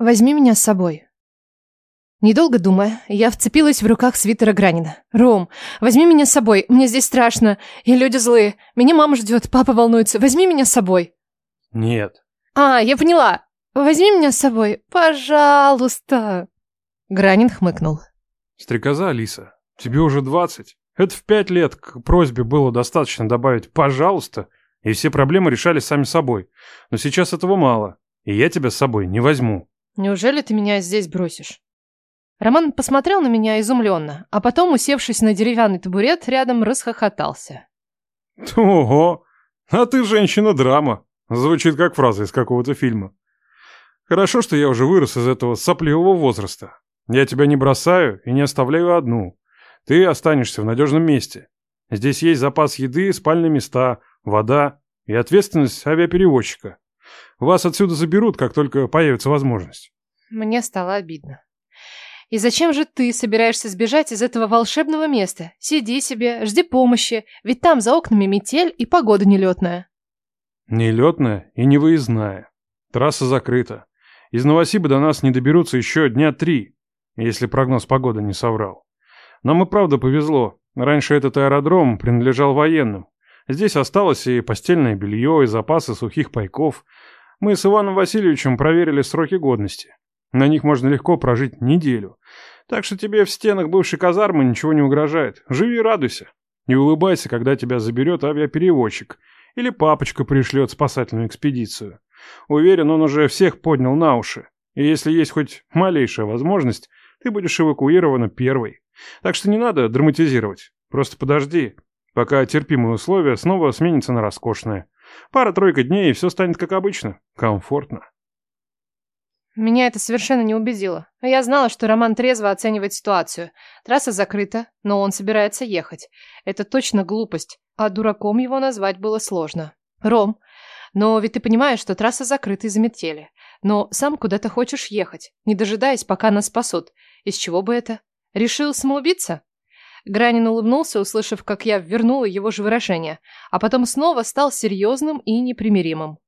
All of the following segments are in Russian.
возьми меня с собой. Недолго думая, я вцепилась в руках свитера Гранина. «Ром, возьми меня с собой, мне здесь страшно, и люди злые. Меня мама ждет, папа волнуется, возьми меня с собой». «Нет». «А, я поняла. Возьми меня с собой, пожалуйста». Гранин хмыкнул. «Стрекоза, Алиса, тебе уже двадцать. Это в пять лет к просьбе было достаточно добавить «пожалуйста», и все проблемы решались сами собой. Но сейчас этого мало, и я тебя с собой не возьму». «Неужели ты меня здесь бросишь?» Роман посмотрел на меня изумленно, а потом, усевшись на деревянный табурет, рядом расхохотался. «Ого! А ты женщина-драма!» Звучит как фраза из какого-то фильма. «Хорошо, что я уже вырос из этого сопливого возраста. Я тебя не бросаю и не оставляю одну. Ты останешься в надежном месте. Здесь есть запас еды, спальные места, вода и ответственность авиаперевозчика. Вас отсюда заберут, как только появится возможность». Мне стало обидно. И зачем же ты собираешься сбежать из этого волшебного места? Сиди себе, жди помощи, ведь там за окнами метель и погода нелетная. Нелетная и невыездная. Трасса закрыта. Из Новосиба до нас не доберутся еще дня три, если прогноз погоды не соврал. Нам и правда повезло. Раньше этот аэродром принадлежал военным. Здесь осталось и постельное белье, и запасы сухих пайков. Мы с Иваном Васильевичем проверили сроки годности. На них можно легко прожить неделю. Так что тебе в стенах бывшей казармы ничего не угрожает. Живи и радуйся. Не улыбайся, когда тебя заберет авиаперевозчик. Или папочка пришлет спасательную экспедицию. Уверен, он уже всех поднял на уши. И если есть хоть малейшая возможность, ты будешь эвакуирована первой. Так что не надо драматизировать. Просто подожди, пока терпимые условия снова сменятся на роскошные. Пара-тройка дней, и все станет как обычно. Комфортно. Меня это совершенно не убедило. Я знала, что Роман трезво оценивает ситуацию. Трасса закрыта, но он собирается ехать. Это точно глупость, а дураком его назвать было сложно. Ром, но ведь ты понимаешь, что трасса закрыта из-за метели. Но сам куда-то хочешь ехать, не дожидаясь, пока нас спасут. Из чего бы это? Решил самоубиться? Гранин улыбнулся, услышав, как я вернула его же выражение, а потом снова стал серьезным и непримиримым.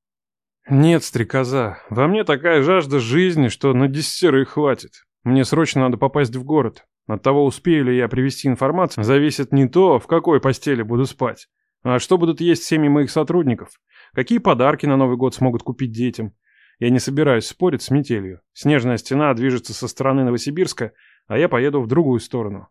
«Нет, стрекоза, во мне такая жажда жизни, что на десятерых хватит. Мне срочно надо попасть в город. От того, успею ли я привести информацию, зависит не то, в какой постели буду спать, а что будут есть семьи моих сотрудников, какие подарки на Новый год смогут купить детям. Я не собираюсь спорить с метелью. Снежная стена движется со стороны Новосибирска, а я поеду в другую сторону.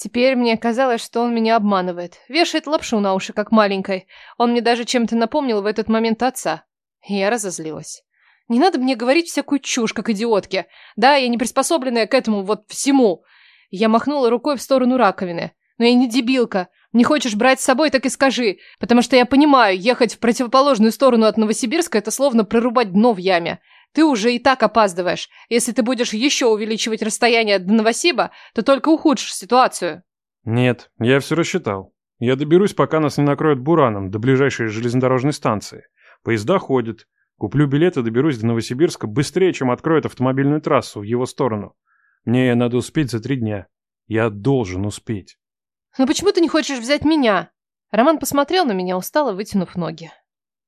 Теперь мне казалось, что он меня обманывает. Вешает лапшу на уши, как маленькой. Он мне даже чем-то напомнил в этот момент отца. Я разозлилась. Не надо мне говорить всякую чушь, как идиотке. Да, я не приспособленная к этому вот всему. Я махнула рукой в сторону раковины. Но я не дебилка. Не хочешь брать с собой, так и скажи. Потому что я понимаю, ехать в противоположную сторону от Новосибирска – это словно прорубать дно в яме. Ты уже и так опаздываешь. Если ты будешь еще увеличивать расстояние до Новосиба, то только ухудшишь ситуацию. Нет, я все рассчитал. Я доберусь, пока нас не накроют бураном, до ближайшей железнодорожной станции. Поезда ходят. Куплю билет и доберусь до Новосибирска быстрее, чем откроют автомобильную трассу в его сторону. Мне надо успеть за три дня. Я должен успеть. Но почему ты не хочешь взять меня? Роман посмотрел на меня, устало вытянув ноги.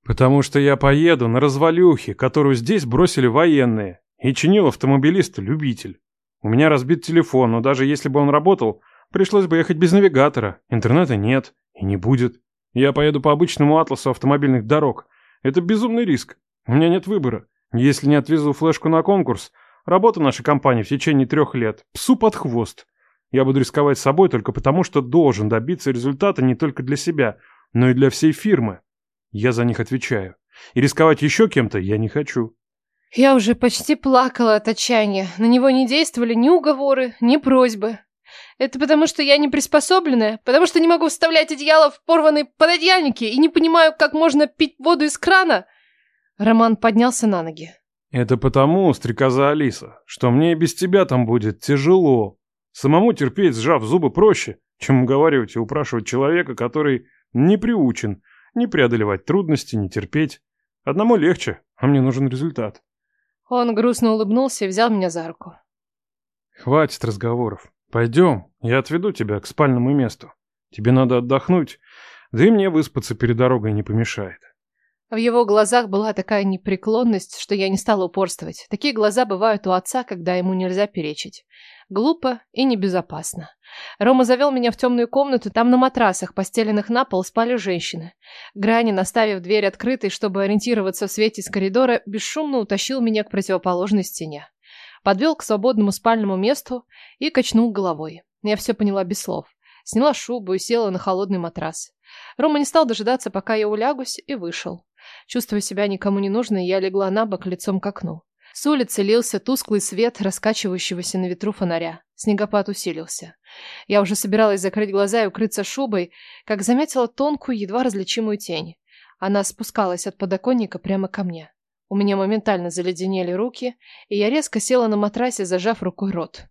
Потому что я поеду на развалюхе, которую здесь бросили военные. И чинил автомобилист-любитель. У меня разбит телефон, но даже если бы он работал, пришлось бы ехать без навигатора. Интернета нет и не будет. Я поеду по обычному атласу автомобильных дорог, это безумный риск. У меня нет выбора. Если не отвезу флешку на конкурс, работа нашей компании в течение трех лет. Псу под хвост. Я буду рисковать собой только потому, что должен добиться результата не только для себя, но и для всей фирмы. Я за них отвечаю. И рисковать еще кем-то я не хочу. Я уже почти плакала от отчаяния. На него не действовали ни уговоры, ни просьбы. Это потому, что я не приспособленная, потому что не могу вставлять одеяло в порванные пододеяльники и не понимаю, как можно пить воду из крана. Роман поднялся на ноги. Это потому, стрекоза Алиса, что мне и без тебя там будет тяжело. Самому терпеть, сжав зубы, проще, чем уговаривать и упрашивать человека, который не приучен не преодолевать трудности, не терпеть. Одному легче, а мне нужен результат. Он грустно улыбнулся и взял меня за руку. Хватит разговоров. Пойдем, я отведу тебя к спальному месту. Тебе надо отдохнуть, да и мне выспаться перед дорогой не помешает. В его глазах была такая непреклонность, что я не стала упорствовать. Такие глаза бывают у отца, когда ему нельзя перечить. Глупо и небезопасно. Рома завел меня в темную комнату, там на матрасах, постеленных на пол, спали женщины. Грани, наставив дверь открытой, чтобы ориентироваться в свете из коридора, бесшумно утащил меня к противоположной стене. Подвел к свободному спальному месту и качнул головой. Я все поняла без слов. Сняла шубу и села на холодный матрас. Рома не стал дожидаться, пока я улягусь, и вышел. Чувствуя себя никому не нужной, я легла на бок лицом к окну. С улицы лился тусклый свет раскачивающегося на ветру фонаря. Снегопад усилился. Я уже собиралась закрыть глаза и укрыться шубой, как заметила тонкую, едва различимую тень. Она спускалась от подоконника прямо ко мне. У меня моментально заледенели руки, и я резко села на матрасе, зажав рукой рот.